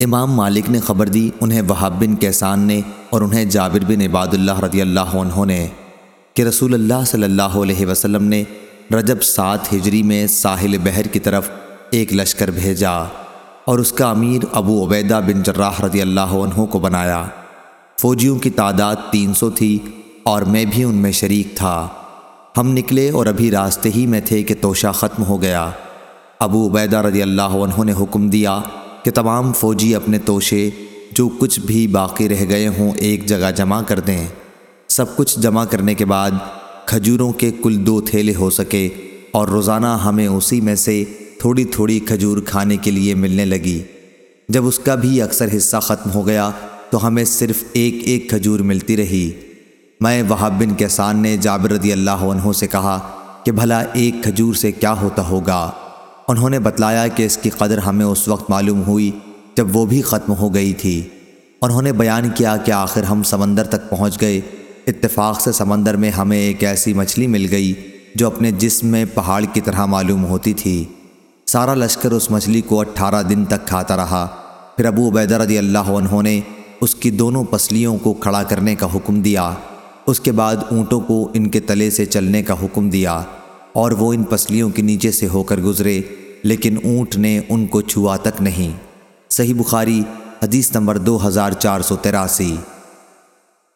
امام مالک نے خبر دی، انہیں وہاب بن کیسان نے اور انہیں جابر بن عباد اللہ رضی اللہ عنہ نے کہ رسول اللہ صلی اللہ علیہ وسلم نے رجب سات ہجری میں ساحل بحر کی طرف ایک لشکر بھیجا اور اس کا امیر ابو عبیدہ بن جراح رضی اللہ عنہ کو بنایا۔ فوجیوں کی تعداد تین سو تھی اور میں بھی ان میں شریک تھا۔ ہم نکلے اور ابھی راستے ہی میں تھے کہ توشہ ختم ہو گیا۔ ابو عبیدہ رضی اللہ عنہ نے حکم دیا کہ تمام فوجی اپنے توشے جو کچھ بھی باقی رہ گئے ہوں ایک جگہ جمع کر دیں۔ سب کچھ جمع کرنے کے بعد کھجوروں کے کل دو تھیلے ہو سکے اور روزانہ ہمیں اسی میں سے تھوڑی تھوڑی کھجور کھانے کے لیے ملنے لگی۔ جب اس کا بھی اکثر حصہ ختم ہو گیا تو ہمیں صرف ایک ایک کھجور ملتی رہی۔ میں وہاب بن کیسان نے جابر رضی اللہ عنہ سے کہا کہ بھلا ایک کھجور سے کیا ہوتا ہوگا؟ انہوں نے بتلایا کہ اس کی قدر ہمیں اس وقت معلوم ہوئی جب وہ بھی ختم ہو گئی تھی۔ انہوں نے بیان کیا کہ آخر ہم سمندر تک پہنچ گئے۔ اتفاق سے سمندر میں ہمیں ایک ایسی مچھلی مل گئی جو اپنے جسم میں پہاڑ کی طرح معلوم ہوتی تھی۔ سارا لشکر اس مچھلی کو اٹھارہ دن تک کھاتا رہا۔ پھر ابو عبیدہ رضی اللہ عنہ نے اس کی دونوں پسلیوں کو کھڑا کرنے کا حکم دیا۔ اس کے بعد اونٹوں کو ان کے تلے سے چلنے کا حکم دیا۔ اور وہ ان پسلیوں کے نیچے سے ہو کر گزرے، لیکن اونٹ نے ان کو چھوا تک نہیں۔ صحیح بخاری حدیث نمبر دو ہزار چار سو تراسی۔